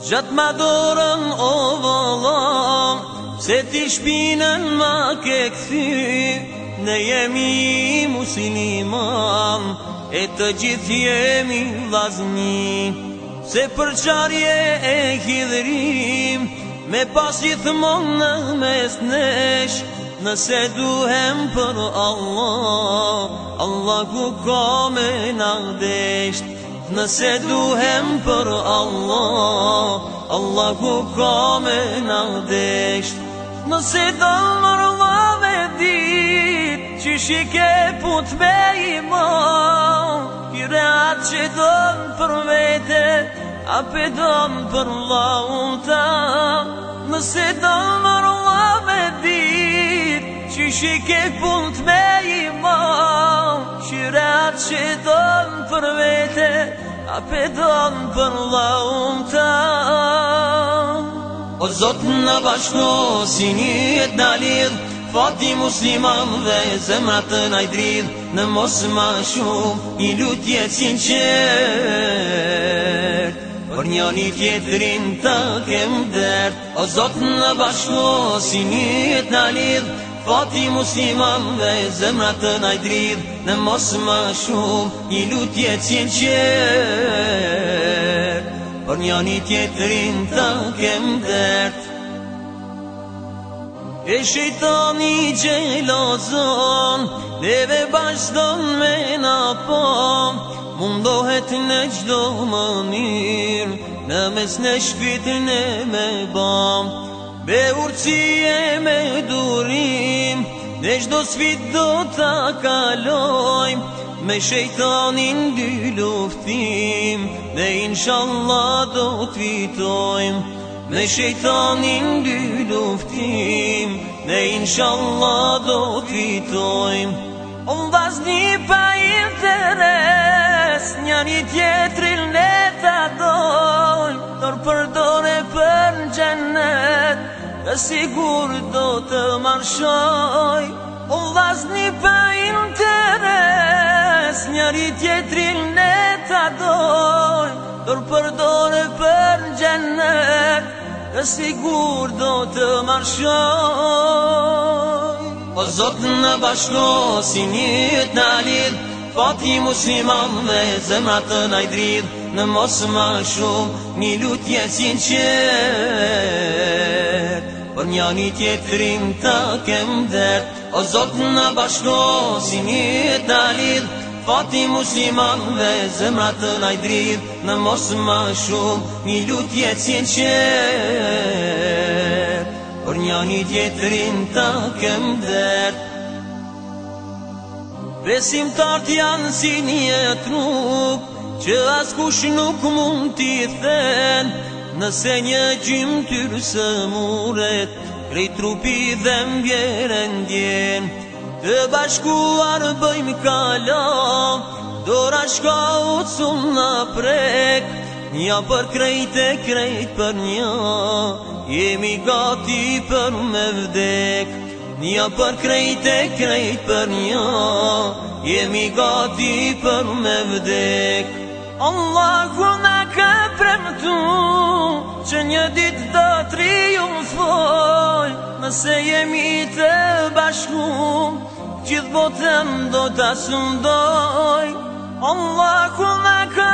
Gjatë ma dorën o vëllam Se ti shpinën ma ke këthy Ne jemi muslimam E të gjithë jemi vazni Se përqarje e hidrim Me pasit mund në mes nesh Nëse duhem për Allah Allah ku ka me nëgdesht Nëse duhem për Allah Allah ka me në desht Nëse do mërva me dit Që shike put me ima Kire atë që do më për vete A pe do më për lauta Nëse do mërva me dit Që shike put me ima Kire atë që do më për vete A pe do më për lauta zotë në bashko si një në dalidh Fati musliman dhe zemrat të najdridh Në mos ma shumë i lutje sinqert Për një një tjetërin të kem dert O zotë në bashko si një në dalidh Fati musliman dhe zemrat të najdridh Në mos ma shumë i lutje sinqert njani tjetërin të kem dërt E shëjtoni gjelozon, Neve dhe bashdon me në po Mundohet në gjdo më mirë, në mes në shkrit e me bom Be urci e me durim, Në gjdo svit do të kalojm Me shejtanin dy luftim Dhe inshallah do të vitojm Me shejtanin dy luftim Dhe inshallah do të vitojm Unë vazni pa interes Një një tjetri në E sigur do të marshoj O vazni për interes Njëri tjetrin ne të doj Dor për dore për gjenet E sigur do të marshoj O zotë në bashko si njët në Po ti musliman me zemrat të najdrid Në mos më shumë një lutje sinqer Për një një tjetërin të kem dhert O Zotë në bashko si një talil Fati musliman dhe zemrat të najdrir Në mos më shumë një lutje cjenë qërë Për një një tjetërin të kem dhert Besim të artë janë si një trup Që askush nuk mund t'i thenë Nëse një gjimë tyrë së muret Rej trupi dhe mbjere djenë, Të bashkuar bëjmë kalam Dora shka u të në prek Nja për krejt e krejt për një Jemi gati për me vdek Nja për krejt e krejt për një Jemi gati për me vdek Allah premtu që një dit do triumfoj Nëse jemi të bashku gjithë botëm do të sundoj Allah ku me ka